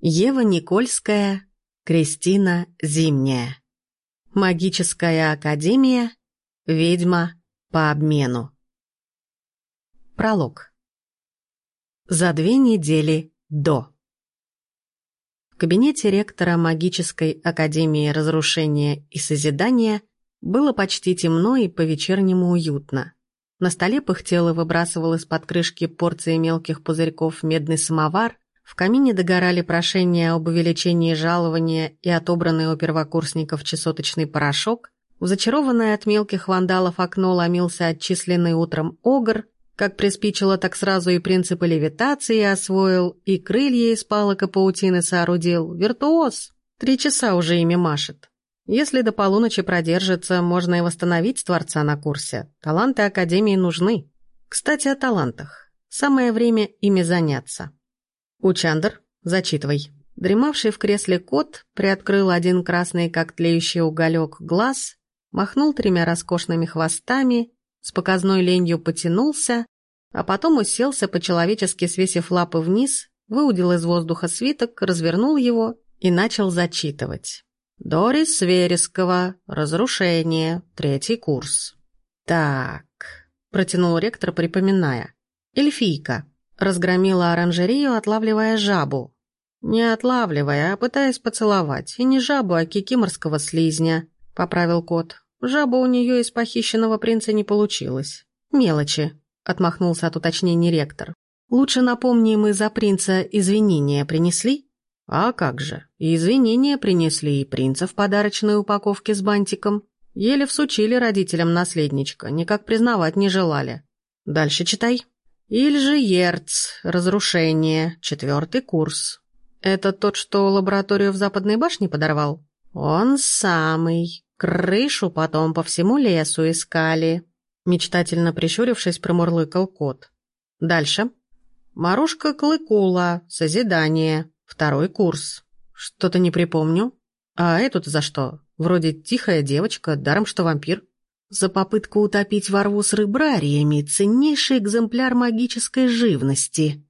Ева Никольская, Кристина Зимняя. Магическая академия, ведьма по обмену. Пролог. За две недели до. В кабинете ректора Магической Академии Разрушения и Созидания было почти темно и по-вечернему уютно. На столе пыхтел и выбрасывал из-под крышки порции мелких пузырьков медный самовар, в камине догорали прошения об увеличении жалования и отобранный у первокурсников чесоточный порошок, в зачарованное от мелких вандалов окно ломился отчисленный утром огр, как приспичило, так сразу и принципы левитации освоил, и крылья из палок и паутины соорудил. Виртуоз! Три часа уже ими машет. Если до полуночи продержится, можно и восстановить Творца на курсе. Таланты Академии нужны. Кстати, о талантах. Самое время ими заняться. Учандр, зачитывай. Дремавший в кресле кот приоткрыл один красный, как тлеющий уголек, глаз, махнул тремя роскошными хвостами, с показной ленью потянулся, а потом уселся, по-человечески свесив лапы вниз, выудил из воздуха свиток, развернул его и начал зачитывать. Дорис Верескова. Разрушение. Третий курс. Так, протянул ректор, припоминая. Эльфийка. Разгромила оранжерею, отлавливая жабу. Не отлавливая, а пытаясь поцеловать. И не жабу, а кикиморского слизня, поправил кот. Жаба у нее из похищенного принца не получилось. Мелочи, отмахнулся от уточнений ректор. Лучше напомни, мы за принца извинения принесли? А как же, и извинения принесли, и принца в подарочной упаковке с бантиком. Еле всучили родителям наследничка, никак признавать не желали. Дальше читай. Ильжиерц, разрушение, четвертый курс. Это тот, что лабораторию в Западной башне подорвал? Он самый. Крышу потом по всему лесу искали. Мечтательно прищурившись, промурлыкал кот. Дальше. Марушка Клыкула, созидание. Второй курс. Что-то не припомню. А эту-то за что? Вроде тихая девочка, даром что вампир. За попытку утопить ворву с рыбрариями ценнейший экземпляр магической живности.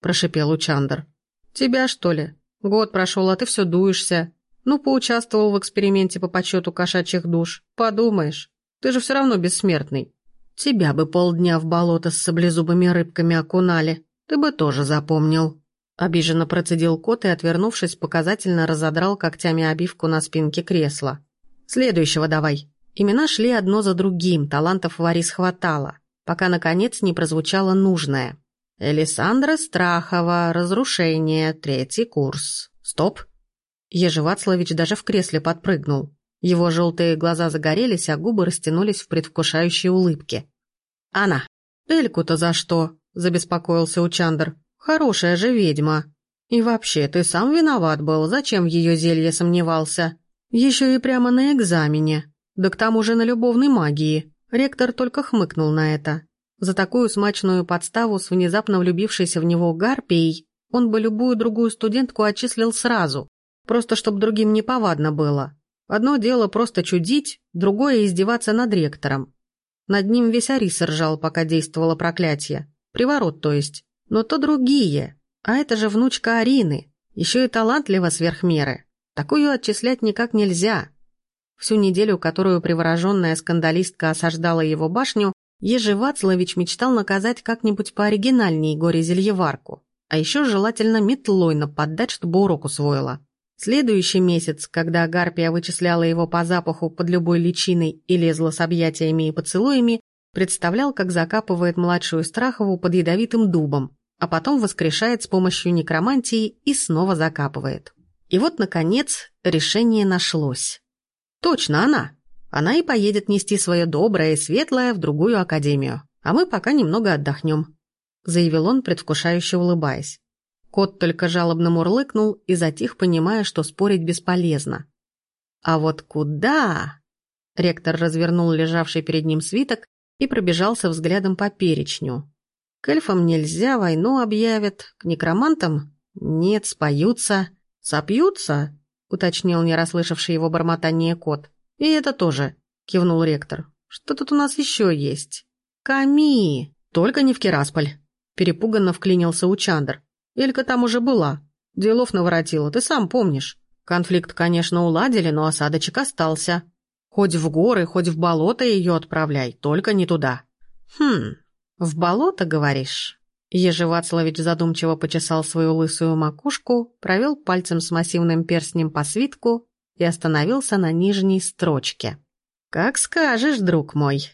Прошипел Учандр. Тебя, что ли? Год прошел, а ты все дуешься. Ну, поучаствовал в эксперименте по подсчету кошачьих душ. Подумаешь, ты же все равно бессмертный. Тебя бы полдня в болото с саблезубыми рыбками окунали. Ты бы тоже запомнил. Обиженно процедил кот и, отвернувшись, показательно разодрал когтями обивку на спинке кресла. «Следующего давай». Имена шли одно за другим, талантов Варис хватало, пока, наконец, не прозвучало нужное. «Элисандра Страхова, разрушение, третий курс». «Стоп!» Ежевацлович даже в кресле подпрыгнул. Его желтые глаза загорелись, а губы растянулись в предвкушающей улыбке. «Она!» «Эльку-то за что?» – забеспокоился Учандр. Хорошая же ведьма. И вообще, ты сам виноват был, зачем в ее зелье сомневался? Еще и прямо на экзамене. Да к тому же на любовной магии. Ректор только хмыкнул на это. За такую смачную подставу с внезапно влюбившейся в него гарпией он бы любую другую студентку отчислил сразу, просто чтобы другим не повадно было. Одно дело просто чудить, другое издеваться над ректором. Над ним весь Арис ржал, пока действовало проклятие. Приворот, то есть но то другие. А это же внучка Арины, еще и талантлива сверх меры. Такую отчислять никак нельзя. Всю неделю, которую привороженная скандалистка осаждала его башню, Ежи Вацлович мечтал наказать как-нибудь пооригинальней горе-зельеварку, а еще желательно метлой наподдать, чтобы урок усвоила. Следующий месяц, когда Гарпия вычисляла его по запаху под любой личиной и лезла с объятиями и поцелуями, представлял, как закапывает младшую Страхову под ядовитым дубом, а потом воскрешает с помощью некромантии и снова закапывает. И вот, наконец, решение нашлось. Точно она. Она и поедет нести свое доброе и светлое в другую академию. А мы пока немного отдохнем», — заявил он, предвкушающе улыбаясь. Кот только жалобно мурлыкнул и затих, понимая, что спорить бесполезно. «А вот куда?» Ректор развернул лежавший перед ним свиток и пробежался взглядом по перечню. К эльфам нельзя, войну объявят. К некромантам? Нет, споются. Сопьются? Уточнил не расслышавший его бормотание кот. И это тоже, кивнул ректор. Что тут у нас еще есть? Ками! Только не в Керасполь. Перепуганно вклинился Учандр. Элька там уже была. Делов наворотила, ты сам помнишь. Конфликт, конечно, уладили, но осадочек остался. Хоть в горы, хоть в болото ее отправляй, только не туда. Хм, в болото, говоришь? Ежи Вацлавич задумчиво почесал свою лысую макушку, провел пальцем с массивным перстнем по свитку и остановился на нижней строчке. «Как скажешь, друг мой»,